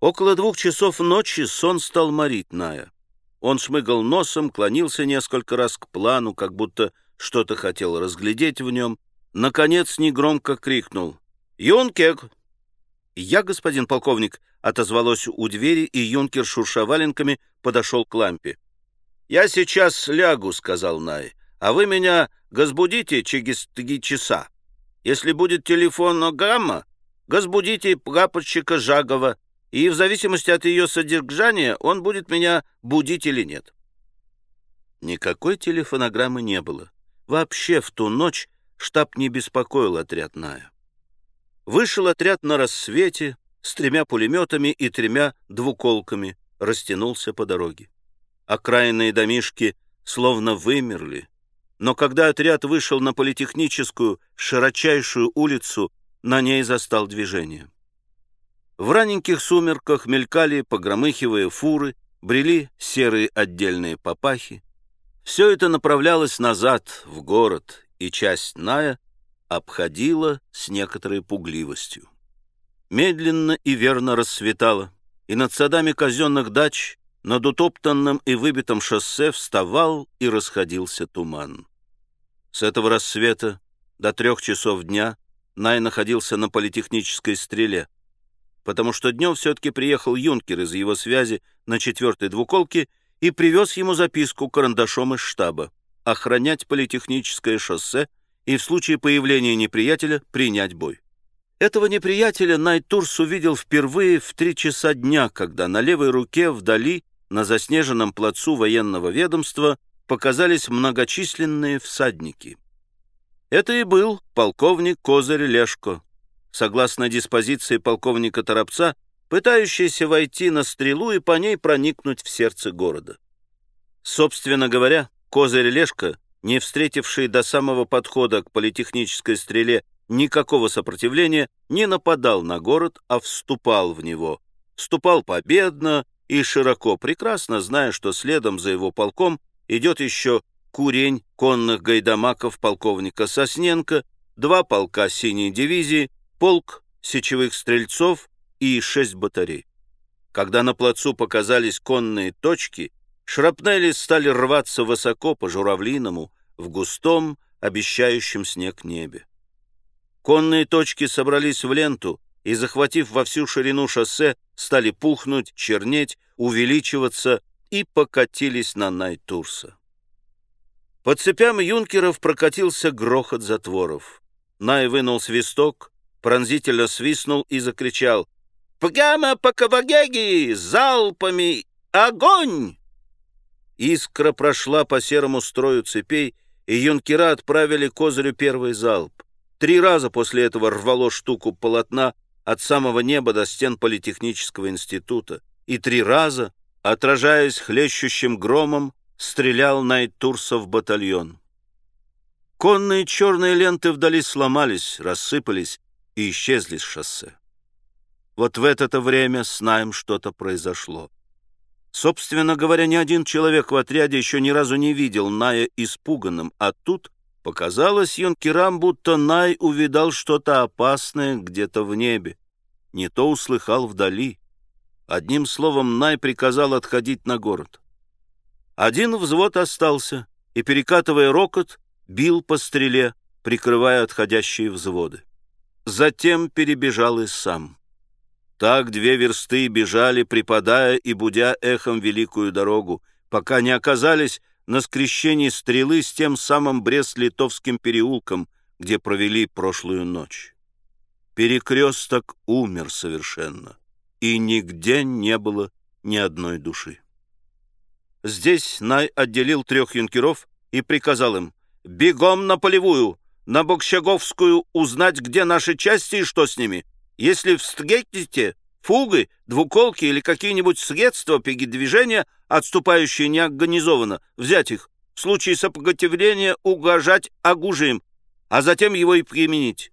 Около двух часов ночи сон стал морить Ная. Он шмыгал носом, клонился несколько раз к плану, как будто что-то хотел разглядеть в нем. Наконец негромко крикнул «Юнкер!» «Я, господин полковник», — отозвалось у двери, и юнкер, шурша валенками, подошел к лампе. «Я сейчас лягу», — сказал Най, — «а вы меня газбудите через три часа. Если будет телефонограмма, газбудите прапорщика Жагова, и в зависимости от ее содержания он будет меня будить или нет». Никакой телефонограммы не было. Вообще в ту ночь штаб не беспокоил отряд Ная. Вышел отряд на рассвете с тремя пулеметами и тремя двуколками, растянулся по дороге. Окраинные домишки словно вымерли, но когда отряд вышел на политехническую широчайшую улицу, на ней застал движение. В раненьких сумерках мелькали, погромыхивая фуры, брели серые отдельные папахи. Все это направлялось назад, в город, и часть Ная обходила с некоторой пугливостью. Медленно и верно рассветало, и над садами казенных дач, над утоптанным и выбитым шоссе вставал и расходился туман. С этого рассвета до трех часов дня Най находился на политехнической стреле, потому что днем все-таки приехал юнкер из его связи на четвертой двуколке и привез ему записку карандашом из штаба охранять политехническое шоссе и в случае появления неприятеля принять бой. Этого неприятеля Найтурс увидел впервые в три часа дня, когда на левой руке вдали, на заснеженном плацу военного ведомства, показались многочисленные всадники. Это и был полковник Козырь Лешко, согласно диспозиции полковника Торопца, пытающийся войти на стрелу и по ней проникнуть в сердце города. Собственно говоря, Козырь Лешко не встретивший до самого подхода к политехнической стреле никакого сопротивления, не нападал на город, а вступал в него. Вступал победно и широко, прекрасно зная, что следом за его полком идет еще курень конных гайдамаков полковника Сосненко, два полка синей дивизии, полк сечевых стрельцов и шесть батарей. Когда на плацу показались конные точки, Шрапнели стали рваться высоко по журавлиному, в густом, обещающем снег небе. Конные точки собрались в ленту и, захватив во всю ширину шоссе, стали пухнуть, чернеть, увеличиваться и покатились на Найтурса. По цепям юнкеров прокатился грохот затворов. Най вынул свисток, пронзительно свистнул и закричал «Прямо по Кавагеги! Залпами! Огонь!» Искра прошла по серому строю цепей, и юнкера отправили Козырю первый залп. Три раза после этого рвало штуку полотна от самого неба до стен Политехнического института, и три раза, отражаясь хлещущим громом, стрелял Найтурсов батальон. Конные черные ленты вдали сломались, рассыпались и исчезли с шоссе. Вот в это-то время с Наем что-то произошло. Собственно говоря, ни один человек в отряде еще ни разу не видел Ная испуганным, а тут показалось юнкерам, будто Най увидал что-то опасное где-то в небе. Не то услыхал вдали. Одним словом, Най приказал отходить на город. Один взвод остался и, перекатывая рокот, бил по стреле, прикрывая отходящие взводы. Затем перебежал и сам. Так две версты бежали, припадая и будя эхом великую дорогу, пока не оказались на скрещении стрелы с тем самым Брест-Литовским переулком, где провели прошлую ночь. Перекресток умер совершенно, и нигде не было ни одной души. Здесь Най отделил трех юнкеров и приказал им «Бегом на полевую, на Бокщаговскую, узнать, где наши части и что с ними». Если встретите фугы, двуколки или какие-нибудь средства передвижения, отступающие неорганизованно, взять их, в случае сопротивления угрожать оружием, а затем его и применить.